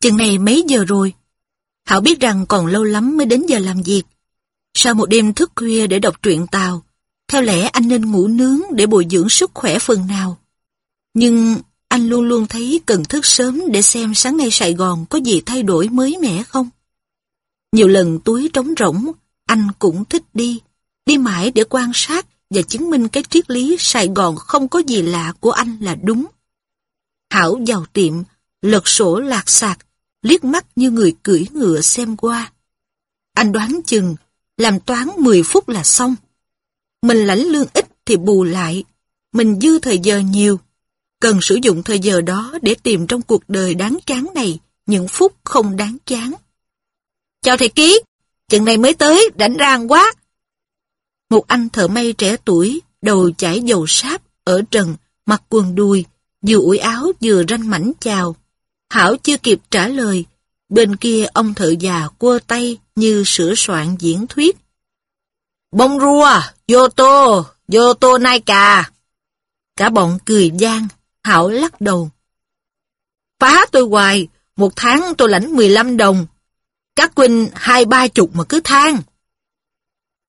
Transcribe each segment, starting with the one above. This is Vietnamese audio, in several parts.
Chừng này mấy giờ rồi? Hảo biết rằng còn lâu lắm mới đến giờ làm việc. Sau một đêm thức khuya để đọc truyện Tàu, theo lẽ anh nên ngủ nướng để bồi dưỡng sức khỏe phần nào. Nhưng anh luôn luôn thấy cần thức sớm để xem sáng nay Sài Gòn có gì thay đổi mới mẻ không. Nhiều lần túi trống rỗng, anh cũng thích đi. Đi mãi để quan sát và chứng minh cái triết lý Sài Gòn không có gì lạ của anh là đúng. Hảo vào tiệm, lật sổ lạc sạc, liếc mắt như người cưỡi ngựa xem qua. Anh đoán chừng, làm toán 10 phút là xong. Mình lãnh lương ít thì bù lại, mình dư thời giờ nhiều. Cần sử dụng thời giờ đó để tìm trong cuộc đời đáng chán này những phút không đáng chán. Chào thầy Ký, chừng này mới tới, rảnh rang quá. Một anh thợ may trẻ tuổi, đầu chảy dầu sáp, ở trần, mặc quần đùi, vừa ủi áo vừa ranh mảnh chào. Hảo chưa kịp trả lời, bên kia ông thợ già quơ tay như sửa soạn diễn thuyết. Bông rua, vô tô, vô tô nai cà. Cả bọn cười gian, Hảo lắc đầu. Phá tôi hoài, một tháng tôi lãnh 15 đồng. Các huynh hai ba chục mà cứ than.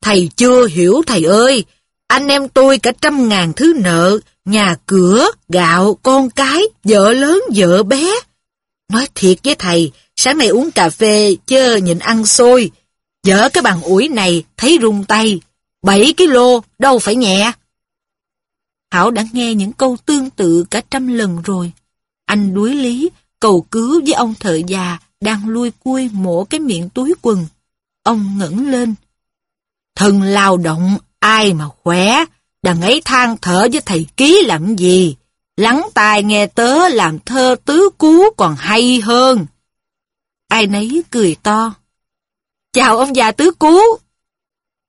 Thầy chưa hiểu thầy ơi, anh em tôi cả trăm ngàn thứ nợ, nhà cửa, gạo, con cái, vợ lớn, vợ bé. Nói thiệt với thầy, sáng nay uống cà phê, chơ nhịn ăn xôi. Dở cái bàn ủi này, thấy rung tay. 7 kg, đâu phải nhẹ. Hảo đã nghe những câu tương tự cả trăm lần rồi. Anh đuối lý, cầu cứu với ông thợ già đang lui cui mổ cái miệng túi quần. Ông ngẩng lên. Thần lao động, ai mà khỏe, đằng ấy than thở với thầy ký làm gì. Lắng tai nghe tớ làm thơ tứ cú còn hay hơn. Ai nấy cười to. Chào ông già tứ cú.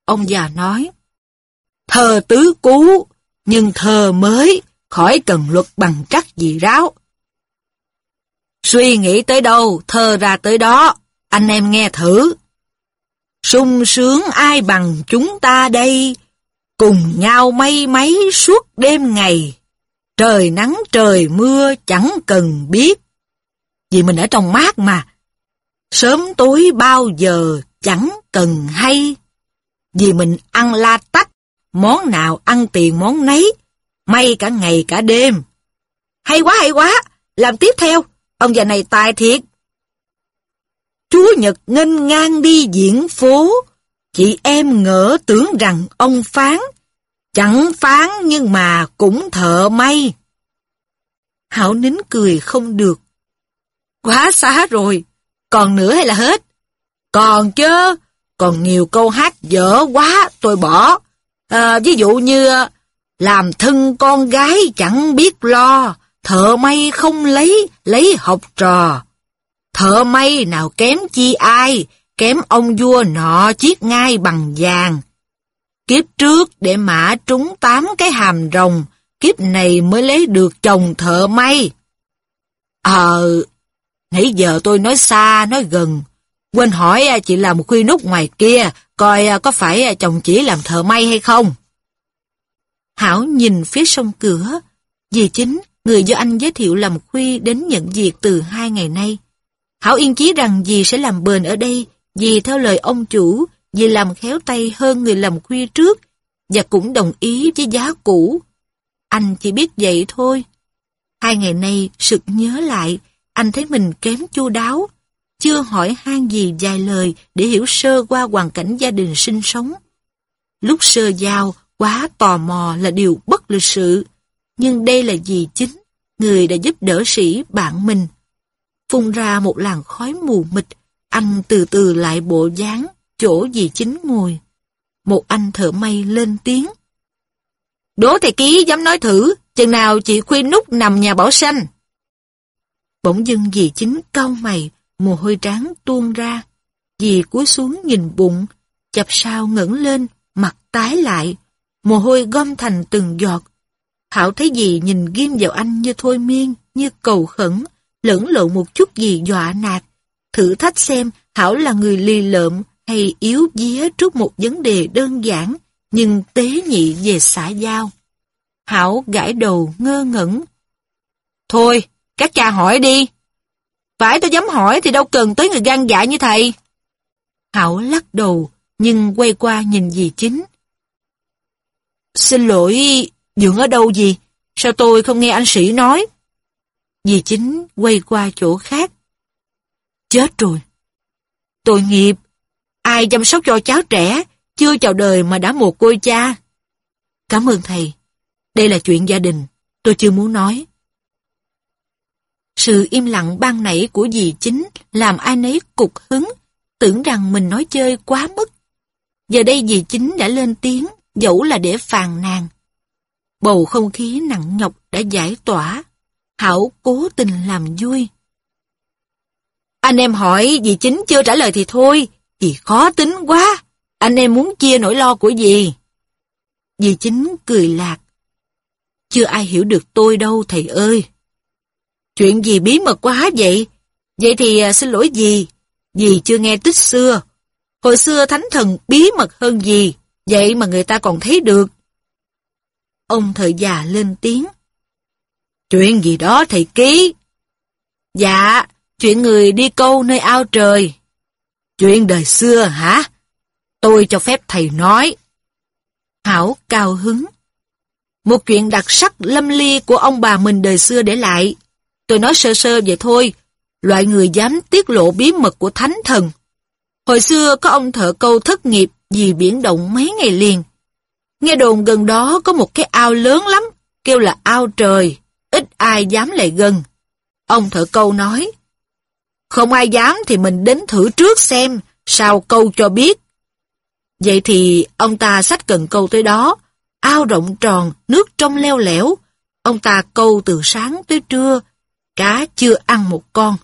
Ông già nói. Thơ tứ cú, nhưng thơ mới, khỏi cần luật bằng trắc gì ráo. Suy nghĩ tới đâu, thơ ra tới đó, anh em nghe thử. sung sướng ai bằng chúng ta đây, cùng nhau mây mấy suốt đêm ngày. Trời nắng trời mưa chẳng cần biết, vì mình ở trong mát mà. Sớm tối bao giờ chẳng cần hay, vì mình ăn la tách, món nào ăn tiền món nấy, may cả ngày cả đêm. Hay quá hay quá, làm tiếp theo, ông già này tài thiệt. Chúa Nhật nghênh ngang đi diễn phố, chị em ngỡ tưởng rằng ông phán, chẳng phán nhưng mà cũng thợ may. Hảo nín cười không được. Quá xá rồi, còn nữa hay là hết? Còn chứ, còn nhiều câu hát dở quá tôi bỏ. À, ví dụ như làm thân con gái chẳng biết lo, thợ may không lấy, lấy học trò. Thợ may nào kém chi ai, kém ông vua nọ chiếc ngai bằng vàng. Kiếp trước để mã trúng tám cái hàm rồng, kiếp này mới lấy được chồng thợ may. Ờ, nãy giờ tôi nói xa, nói gần. Quên hỏi à, chị làm khuy nút ngoài kia, coi à, có phải à, chồng chỉ làm thợ may hay không? Hảo nhìn phía sông cửa. Dì chính, người do anh giới thiệu làm khuy đến nhận việc từ hai ngày nay. Hảo yên chí rằng dì sẽ làm bền ở đây, dì theo lời ông chủ, vì làm khéo tay hơn người làm khuya trước, và cũng đồng ý với giá cũ. Anh chỉ biết vậy thôi. Hai ngày nay, sực nhớ lại, anh thấy mình kém chu đáo, chưa hỏi han gì vài lời để hiểu sơ qua hoàn cảnh gia đình sinh sống. Lúc sơ giao, quá tò mò là điều bất lịch sự, nhưng đây là gì chính, người đã giúp đỡ sĩ bạn mình. Phun ra một làn khói mù mịt, anh từ từ lại bộ dáng, chỗ dì chính ngồi. Một anh thợ may lên tiếng. Đỗ thầy ký dám nói thử, chừng nào chị khuyên nút nằm nhà bảo xanh. Bỗng dưng dì chính cau mày, mồ hôi tráng tuôn ra. Dì cúi xuống nhìn bụng, chập sao ngẩng lên, mặt tái lại, mồ hôi gom thành từng giọt. Hảo thấy dì nhìn ghim vào anh như thôi miên, như cầu khẩn, lẫn lộn một chút gì dọa nạt. Thử thách xem Hảo là người lì lợm hay yếu día trước một vấn đề đơn giản, nhưng tế nhị về xã giao. Hảo gãi đầu ngơ ngẩn. Thôi, các cha hỏi đi. Phải tôi dám hỏi thì đâu cần tới người gan dạ như thầy. Hảo lắc đầu, nhưng quay qua nhìn dì chính. Xin lỗi, dưỡng ở đâu gì? Sao tôi không nghe anh sĩ nói? Dì chính quay qua chỗ khác. Chết rồi. Tội nghiệp. Ai chăm sóc cho cháu trẻ, chưa chào đời mà đã một côi cha. Cảm ơn thầy. Đây là chuyện gia đình, tôi chưa muốn nói. Sự im lặng ban nãy của dì chính làm ai nấy cục hứng, tưởng rằng mình nói chơi quá mức. Giờ đây dì chính đã lên tiếng, dẫu là để phàn nàn. Bầu không khí nặng nhọc đã giải tỏa. Hảo cố tình làm vui. Anh em hỏi dì chính chưa trả lời thì thôi, dì khó tính quá. Anh em muốn chia nỗi lo của dì. Dì chính cười lạc. Chưa ai hiểu được tôi đâu thầy ơi. Chuyện gì bí mật quá vậy? Vậy thì à, xin lỗi dì, dì chưa nghe tích xưa. Hồi xưa thánh thần bí mật hơn gì, vậy mà người ta còn thấy được. Ông thợ già lên tiếng. Chuyện gì đó thầy ký? Dạ, chuyện người đi câu nơi ao trời. Chuyện đời xưa hả? Tôi cho phép thầy nói. Hảo cao hứng. Một chuyện đặc sắc lâm ly của ông bà mình đời xưa để lại. Tôi nói sơ sơ vậy thôi. Loại người dám tiết lộ bí mật của thánh thần. Hồi xưa có ông thợ câu thất nghiệp vì biển động mấy ngày liền. Nghe đồn gần đó có một cái ao lớn lắm, kêu là ao trời, ít ai dám lại gần. Ông thợ câu nói, không ai dám thì mình đến thử trước xem, sao câu cho biết. Vậy thì ông ta sách cần câu tới đó, ao rộng tròn, nước trong leo lẻo. Ông ta câu từ sáng tới trưa, cá chưa ăn một con.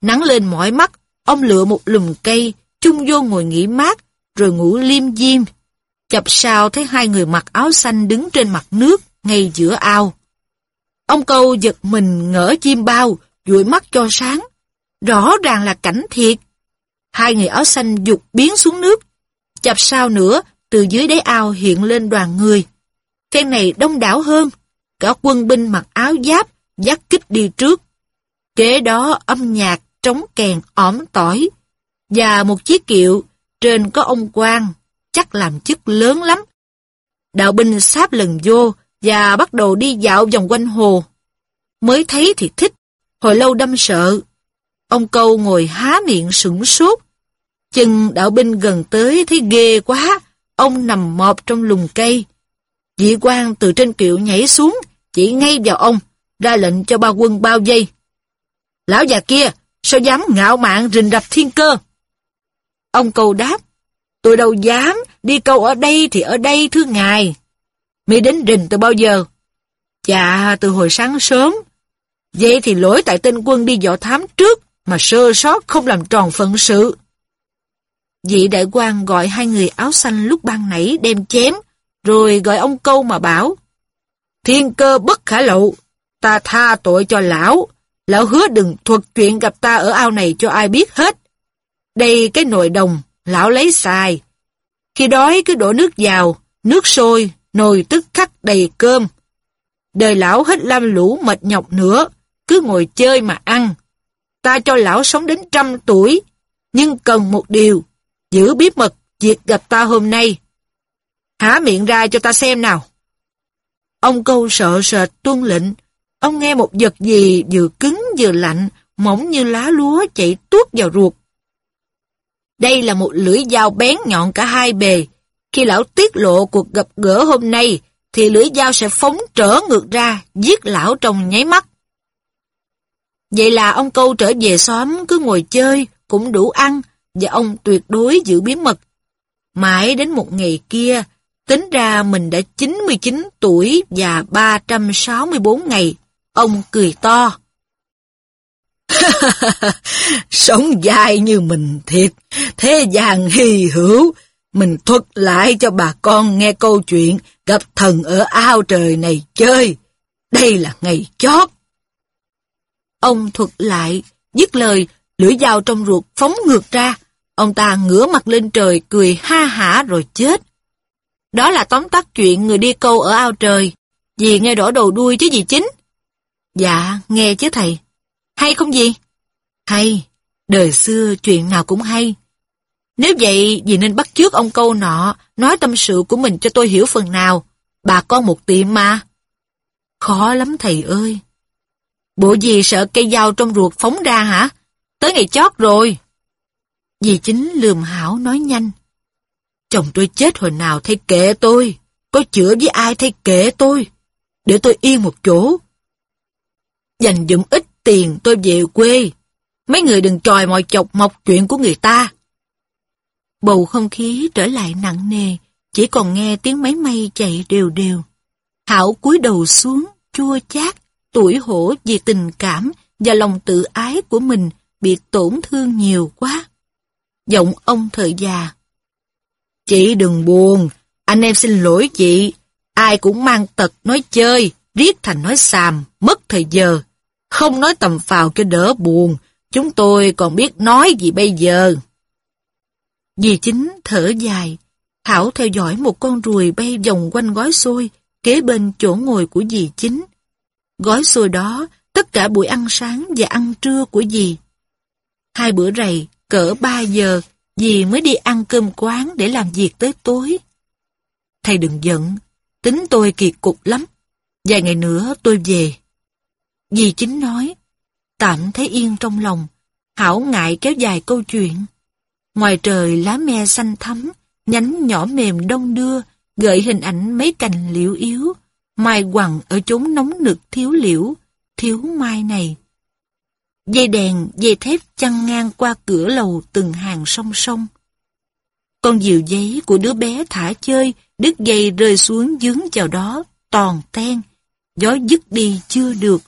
Nắng lên mỏi mắt, ông lựa một lùm cây, chung vô ngồi nghỉ mát, rồi ngủ liêm diêm. Chập sao thấy hai người mặc áo xanh đứng trên mặt nước, ngay giữa ao. Ông câu giật mình ngỡ chim bao, dụi mắt cho sáng. Rõ ràng là cảnh thiệt. Hai người áo xanh dục biến xuống nước. Chập sao nữa, từ dưới đáy ao hiện lên đoàn người. Phen này đông đảo hơn. Cả quân binh mặc áo giáp, dắt kích đi trước. Kế đó âm nhạc, trống kèn, ỏm tỏi. Và một chiếc kiệu, trên có ông quan, chắc làm chức lớn lắm. Đạo binh sáp lần vô và bắt đầu đi dạo vòng quanh hồ. Mới thấy thì thích, hồi lâu đâm sợ. Ông câu ngồi há miệng sửng sốt. Chừng đạo binh gần tới thấy ghê quá, ông nằm mọp trong lùm cây. Dị quan từ trên kiệu nhảy xuống, chỉ ngay vào ông, ra lệnh cho ba quân bao dây. Lão già kia, sao dám ngạo mạn rình rập thiên cơ? Ông câu đáp, tôi đâu dám, đi câu ở đây thì ở đây thưa ngài. Mi đến rình từ bao giờ? Dạ, từ hồi sáng sớm. Vậy thì lỗi tại tên quân đi dò thám trước, mà sơ sót không làm tròn phận sự. Vị đại quan gọi hai người áo xanh lúc ban nãy đem chém, rồi gọi ông câu mà bảo. Thiên cơ bất khả lậu, ta tha tội cho lão. Lão hứa đừng thuật chuyện gặp ta ở ao này cho ai biết hết. Đây cái nồi đồng, lão lấy xài. Khi đói cứ đổ nước vào, nước sôi, nồi tức khắc đầy cơm. Đời lão hết lam lũ mệt nhọc nữa, cứ ngồi chơi mà ăn. Ta cho lão sống đến trăm tuổi, nhưng cần một điều, giữ bí mật việc gặp ta hôm nay. Há miệng ra cho ta xem nào. Ông câu sợ sệt tuân lệnh, ông nghe một vật gì vừa cứng vừa lạnh, mỏng như lá lúa chạy tuốt vào ruột. Đây là một lưỡi dao bén nhọn cả hai bề. Khi lão tiết lộ cuộc gặp gỡ hôm nay, thì lưỡi dao sẽ phóng trở ngược ra, giết lão trong nháy mắt. Vậy là ông câu trở về xóm cứ ngồi chơi, cũng đủ ăn, và ông tuyệt đối giữ bí mật. Mãi đến một ngày kia, tính ra mình đã 99 tuổi và 364 ngày. Ông cười to. Sống dài như mình thiệt, thế gian hy hữu. Mình thuật lại cho bà con nghe câu chuyện gặp thần ở ao trời này chơi. Đây là ngày chót. Ông thuật lại, dứt lời, lưỡi dao trong ruột phóng ngược ra. Ông ta ngửa mặt lên trời cười ha hả rồi chết. Đó là tóm tắt chuyện người đi câu ở ao trời. Dì nghe đổ đầu đuôi chứ gì chính? Dạ, nghe chứ thầy. Hay không gì? Hay, đời xưa chuyện nào cũng hay. Nếu vậy, dì nên bắt trước ông câu nọ, nói tâm sự của mình cho tôi hiểu phần nào. Bà con một tiệm mà. Khó lắm thầy ơi. Bộ gì sợ cây dao trong ruột phóng ra hả? Tới ngày chót rồi. Dì chính lườm hảo nói nhanh. Chồng tôi chết hồi nào thay kệ tôi. Có chữa với ai thay kệ tôi. Để tôi yên một chỗ. Dành dụm ít tiền tôi về quê. Mấy người đừng tròi mọi chọc mọc chuyện của người ta. Bầu không khí trở lại nặng nề, chỉ còn nghe tiếng máy may chạy đều đều. Hảo cúi đầu xuống, chua chát, tuổi hổ vì tình cảm và lòng tự ái của mình bị tổn thương nhiều quá. Giọng ông thời già. Chị đừng buồn, anh em xin lỗi chị. Ai cũng mang tật nói chơi, riết thành nói xàm, mất thời giờ. Không nói tầm phào cho đỡ buồn, chúng tôi còn biết nói gì bây giờ. Dì chính thở dài, Thảo theo dõi một con ruồi bay vòng quanh gói xôi, kế bên chỗ ngồi của dì chính. Gói xôi đó, tất cả buổi ăn sáng và ăn trưa của dì. Hai bữa rày, cỡ ba giờ, dì mới đi ăn cơm quán để làm việc tới tối. Thầy đừng giận, tính tôi kiệt cục lắm. Vài ngày nữa tôi về. Dì chính nói, tạm thấy yên trong lòng, Hảo ngại kéo dài câu chuyện. Ngoài trời lá me xanh thắm, nhánh nhỏ mềm đông đưa, gợi hình ảnh mấy cành liễu yếu, mai quằn ở chốn nóng nực thiếu liễu, thiếu mai này. Dây đèn, dây thép chăn ngang qua cửa lầu từng hàng song song. Con diều giấy của đứa bé thả chơi, đứt dây rơi xuống dướng vào đó, toàn ten, gió dứt đi chưa được.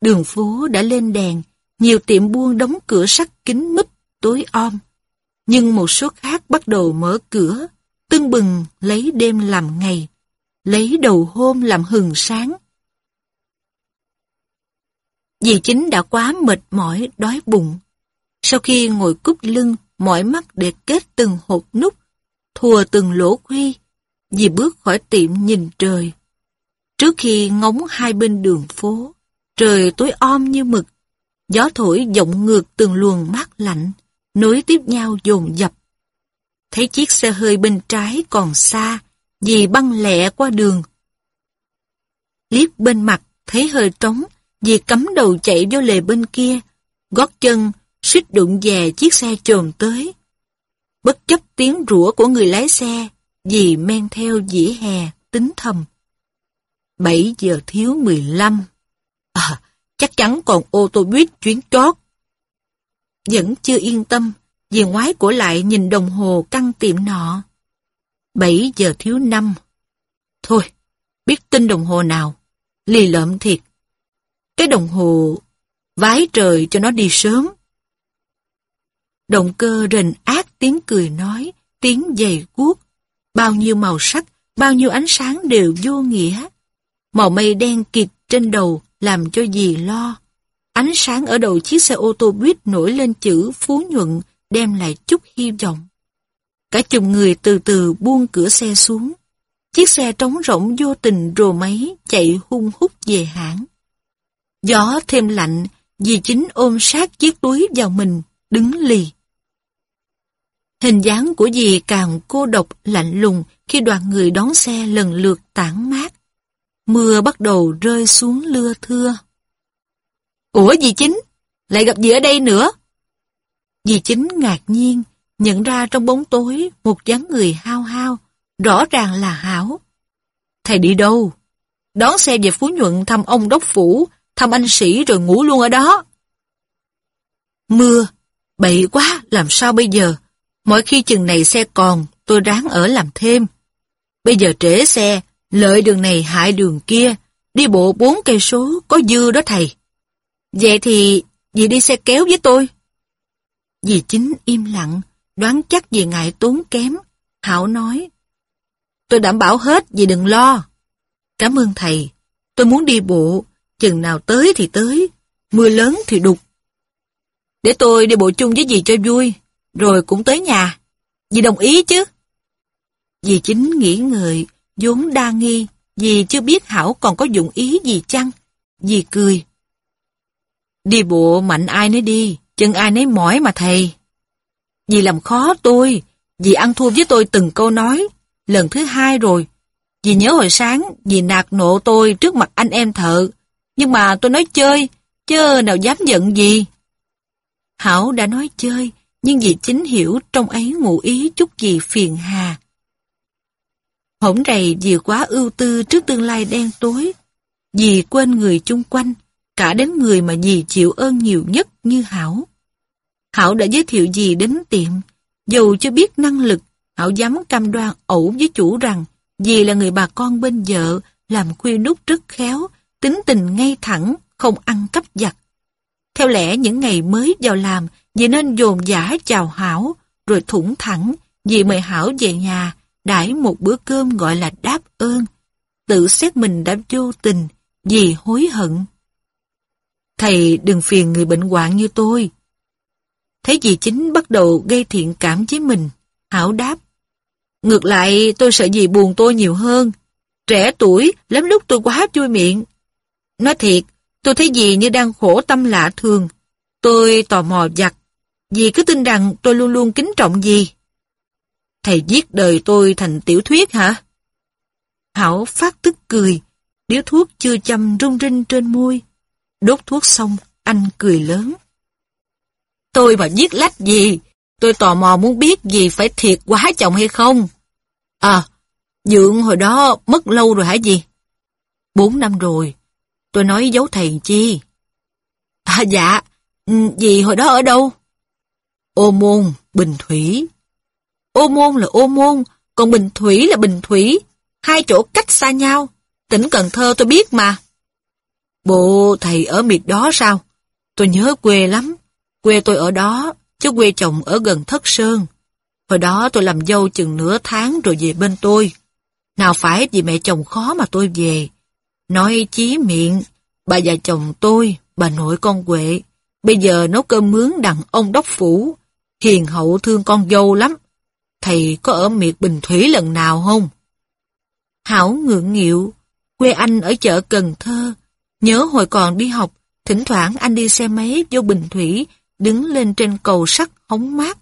Đường phố đã lên đèn, nhiều tiệm buôn đóng cửa sắt kín mít, tối om. Nhưng một số khác bắt đầu mở cửa, tưng bừng lấy đêm làm ngày, lấy đầu hôm làm hừng sáng. Dì chính đã quá mệt mỏi, đói bụng. Sau khi ngồi cúp lưng, mỏi mắt để kết từng hột nút, thùa từng lỗ khuy, dì bước khỏi tiệm nhìn trời. Trước khi ngóng hai bên đường phố, trời tối om như mực, gió thổi vọng ngược từng luồng mát lạnh, nối tiếp nhau dồn dập. Thấy chiếc xe hơi bên trái còn xa, dì băng lẹ qua đường. Liếc bên mặt, thấy hơi trống, dì cắm đầu chạy vô lề bên kia, gót chân, suýt đụng về chiếc xe trồm tới. Bất chấp tiếng rủa của người lái xe, dì men theo dĩa hè, tính thầm. bảy giờ thiếu 15. À, chắc chắn còn ô tô buýt chuyến chót. Vẫn chưa yên tâm, dì ngoái của lại nhìn đồng hồ căng tiệm nọ. 7 giờ thiếu 5. Thôi, biết tin đồng hồ nào, lì lợm thiệt. Cái đồng hồ vái trời cho nó đi sớm. Động cơ rình ác tiếng cười nói, tiếng giày guốc. Bao nhiêu màu sắc, bao nhiêu ánh sáng đều vô nghĩa. Màu mây đen kịt trên đầu làm cho dì lo. Ánh sáng ở đầu chiếc xe ô tô buýt nổi lên chữ phú nhuận đem lại chút hy vọng. Cả chùm người từ từ buông cửa xe xuống. Chiếc xe trống rỗng vô tình rồ máy chạy hung hút về hãng. Gió thêm lạnh, dì chính ôm sát chiếc túi vào mình, đứng lì. Hình dáng của dì càng cô độc lạnh lùng khi đoàn người đón xe lần lượt tản mát. Mưa bắt đầu rơi xuống lưa thưa. Ủa dì chính? Lại gặp dì ở đây nữa? Dì chính ngạc nhiên, nhận ra trong bóng tối một dáng người hao hao, rõ ràng là Hảo. Thầy đi đâu? Đón xe về Phú Nhuận thăm ông đốc phủ, thăm anh sĩ rồi ngủ luôn ở đó. Mưa, bậy quá, làm sao bây giờ? Mỗi khi chừng này xe còn, tôi ráng ở làm thêm. Bây giờ trễ xe, lợi đường này hại đường kia, đi bộ bốn cây số có dư đó thầy. Vậy thì dì đi xe kéo với tôi. Dì chính im lặng, đoán chắc vì ngại tốn kém. Hảo nói, tôi đảm bảo hết, vì đừng lo. Cảm ơn thầy, tôi muốn đi bộ, chừng nào tới thì tới, mưa lớn thì đục. Để tôi đi bộ chung với dì cho vui, rồi cũng tới nhà. Dì đồng ý chứ? Dì chính nghĩ người vốn đa nghi, dì chưa biết Hảo còn có dụng ý gì chăng? Dì cười. Đi bộ mạnh ai nấy đi, chân ai nấy mỏi mà thầy. Dì làm khó tôi, dì ăn thua với tôi từng câu nói, lần thứ hai rồi. Dì nhớ hồi sáng, dì nạt nộ tôi trước mặt anh em thợ, nhưng mà tôi nói chơi, chớ nào dám giận gì. Hảo đã nói chơi, nhưng dì chính hiểu trong ấy ngụ ý chút gì phiền hà. Hổng rầy dì quá ưu tư trước tương lai đen tối. Dì quên người chung quanh, cả đến người mà dì chịu ơn nhiều nhất như Hảo. Hảo đã giới thiệu gì đến tiệm, dù chưa biết năng lực, Hảo dám cam đoan ẩu với chủ rằng dì là người bà con bên vợ, làm khuya nút rất khéo, tính tình ngay thẳng, không ăn cắp giặt. Theo lẽ những ngày mới vào làm, dì nên dồn giả chào Hảo, rồi thủng thẳng, dì mời Hảo về nhà, đãi một bữa cơm gọi là đáp ơn. Tự xét mình đã vô tình, dì hối hận. Thầy đừng phiền người bệnh hoạn như tôi. Thấy dì chính bắt đầu gây thiện cảm với mình, Hảo đáp. Ngược lại tôi sợ dì buồn tôi nhiều hơn. Trẻ tuổi, lắm lúc tôi quá vui miệng. Nói thiệt, tôi thấy dì như đang khổ tâm lạ thường. Tôi tò mò giặt. Dì cứ tin rằng tôi luôn luôn kính trọng dì. Thầy giết đời tôi thành tiểu thuyết hả? Hảo phát tức cười, điếu thuốc chưa châm rung rinh trên môi. Đốt thuốc xong, anh cười lớn. Tôi mà giết lách gì? Tôi tò mò muốn biết gì phải thiệt quá chồng hay không? À, Dượng hồi đó mất lâu rồi hả gì? Bốn năm rồi. Tôi nói giấu thầy chi? À dạ, ừ, gì hồi đó ở đâu? Ô môn, Bình Thủy. Ô môn là ô môn, còn Bình Thủy là Bình Thủy. Hai chỗ cách xa nhau. Tỉnh Cần Thơ tôi biết mà. Bộ thầy ở miệt đó sao? Tôi nhớ quê lắm. Quê tôi ở đó, chứ quê chồng ở gần Thất Sơn. Hồi đó tôi làm dâu chừng nửa tháng rồi về bên tôi. Nào phải vì mẹ chồng khó mà tôi về. Nói chí miệng, bà già chồng tôi, bà nội con Huệ, bây giờ nấu cơm mướn đặng ông đốc phủ. Hiền hậu thương con dâu lắm. Thầy có ở miệt Bình Thủy lần nào không? Hảo ngượng nghịu, quê anh ở chợ Cần Thơ. Nhớ hồi còn đi học, thỉnh thoảng anh đi xe máy vô Bình Thủy, đứng lên trên cầu sắt hóng mát.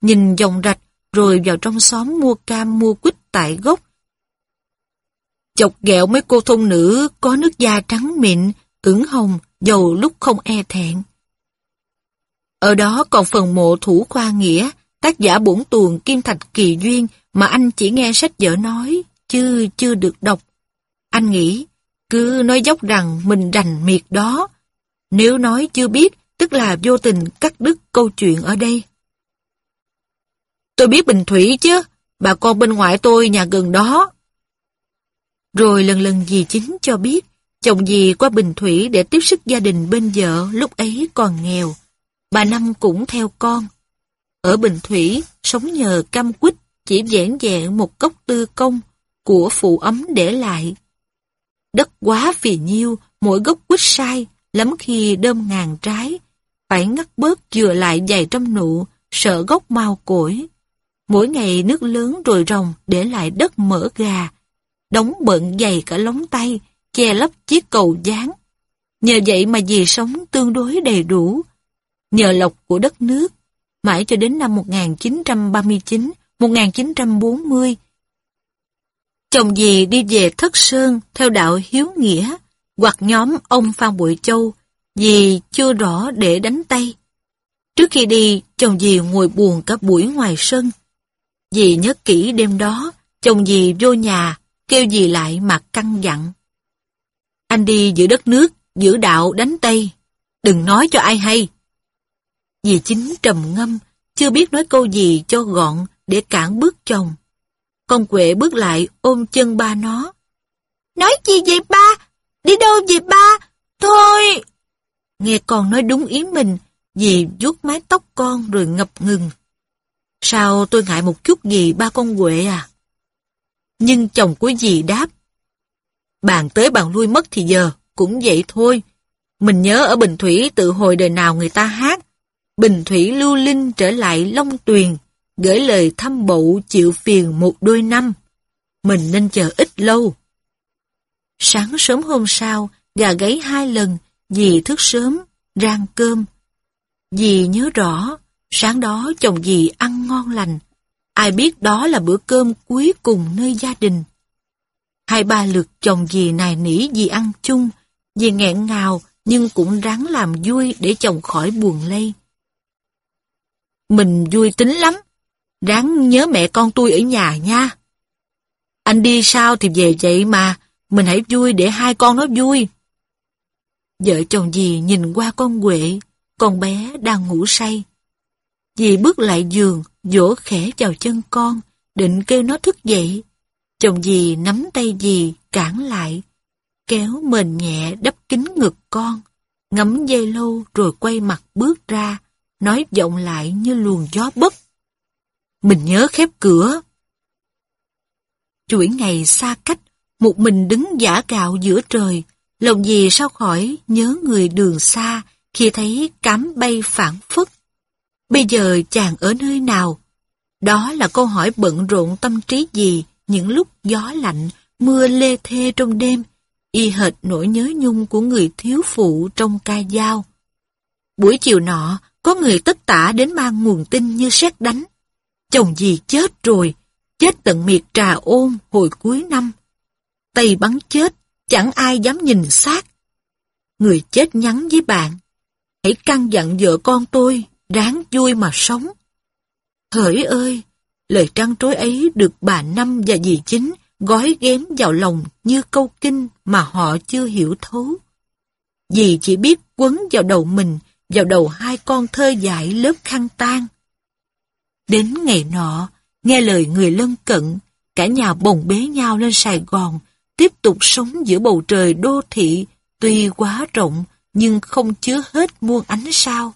Nhìn dòng rạch, rồi vào trong xóm mua cam mua quýt tại gốc. Chọc ghẹo mấy cô thôn nữ có nước da trắng mịn, ửng hồng, dầu lúc không e thẹn. Ở đó còn phần mộ thủ khoa nghĩa, tác giả bổn tuồng Kim Thạch Kỳ Duyên mà anh chỉ nghe sách vở nói, chứ chưa được đọc. Anh nghĩ, cứ nói dốc rằng mình rành miệt đó. Nếu nói chưa biết, tức là vô tình cắt đứt câu chuyện ở đây. Tôi biết Bình Thủy chứ, bà con bên ngoại tôi nhà gần đó. Rồi lần lần dì chính cho biết, chồng dì qua Bình Thủy để tiếp sức gia đình bên vợ lúc ấy còn nghèo. Bà Năm cũng theo con. Ở Bình Thủy, sống nhờ cam quýt chỉ vẻn vẹn một cốc tư công của phụ ấm để lại. Đất quá phì nhiêu, mỗi gốc quýt sai, lắm khi đơm ngàn trái, phải ngắt bớt chừa lại dày trăm nụ, sợ gốc mau cổi. Mỗi ngày nước lớn rồi rồng để lại đất mỡ gà, đóng bận dày cả lóng tay, che lấp chiếc cầu dáng. Nhờ vậy mà dì sống tương đối đầy đủ. Nhờ lộc của đất nước, mãi cho đến năm 1939, 1940. Chồng dì đi về Thất Sơn theo đạo Hiếu Nghĩa, hoặc nhóm ông Phan Bội Châu, dì chưa rõ để đánh tay. Trước khi đi, chồng dì ngồi buồn cả buổi ngoài sân. Dì nhớ kỹ đêm đó, chồng dì vô nhà, kêu dì lại mà căng dặn. Anh đi giữ đất nước, giữ đạo đánh Tây, đừng nói cho ai hay. Dì chính trầm ngâm, chưa biết nói câu gì cho gọn để cản bước chồng. Con quệ bước lại ôm chân ba nó. Nói gì vậy ba? Đi đâu vậy ba? Thôi! Nghe con nói đúng ý mình, dì vuốt mái tóc con rồi ngập ngừng. Sao tôi ngại một chút gì ba con Huệ à? Nhưng chồng của dì đáp. Bàn tới bàn lui mất thì giờ, cũng vậy thôi. Mình nhớ ở Bình Thủy tự hồi đời nào người ta hát. Bình Thủy lưu linh trở lại Long Tuyền, gửi lời thăm bậu chịu phiền một đôi năm. Mình nên chờ ít lâu. Sáng sớm hôm sau, gà gáy hai lần, dì thức sớm, rang cơm. Dì nhớ rõ, sáng đó chồng dì ăn ngon lành. Ai biết đó là bữa cơm cuối cùng nơi gia đình. Hai ba lượt chồng dì này nỉ dì ăn chung, dì nghẹn ngào nhưng cũng ráng làm vui để chồng khỏi buồn lây. Mình vui tính lắm, ráng nhớ mẹ con tôi ở nhà nha. Anh đi sao thì về vậy mà, mình hãy vui để hai con nó vui. Vợ chồng dì nhìn qua con quệ, con bé đang ngủ say. Dì bước lại giường, vỗ khẽ vào chân con, định kêu nó thức dậy. Chồng dì nắm tay dì, cản lại, kéo mền nhẹ đắp kính ngực con, ngắm dây lâu rồi quay mặt bước ra, nói giọng lại như luồng gió bất. Mình nhớ khép cửa. Chuỗi ngày xa cách, một mình đứng giả gạo giữa trời, lòng gì sao khỏi nhớ người đường xa khi thấy cám bay phản phất. Bây giờ chàng ở nơi nào? Đó là câu hỏi bận rộn tâm trí gì những lúc gió lạnh, mưa lê thê trong đêm, y hệt nỗi nhớ nhung của người thiếu phụ trong ca dao. Buổi chiều nọ, có người tất tả đến mang nguồn tin như sét đánh. Chồng gì chết rồi, chết tận miệt trà ôn hồi cuối năm. Tây bắn chết, chẳng ai dám nhìn xác. Người chết nhắn với bạn, hãy căn dặn vợ con tôi, ráng vui mà sống. Hỡi ơi, lời trăn trối ấy được bà Năm và dì Chính gói ghém vào lòng như câu kinh mà họ chưa hiểu thấu. Dì chỉ biết quấn vào đầu mình, vào đầu hai con thơ dại lớp khăn tan. Đến ngày nọ, nghe lời người lân cận, cả nhà bồng bế nhau lên Sài Gòn, tiếp tục sống giữa bầu trời đô thị, tuy quá rộng nhưng không chứa hết muôn ánh sao.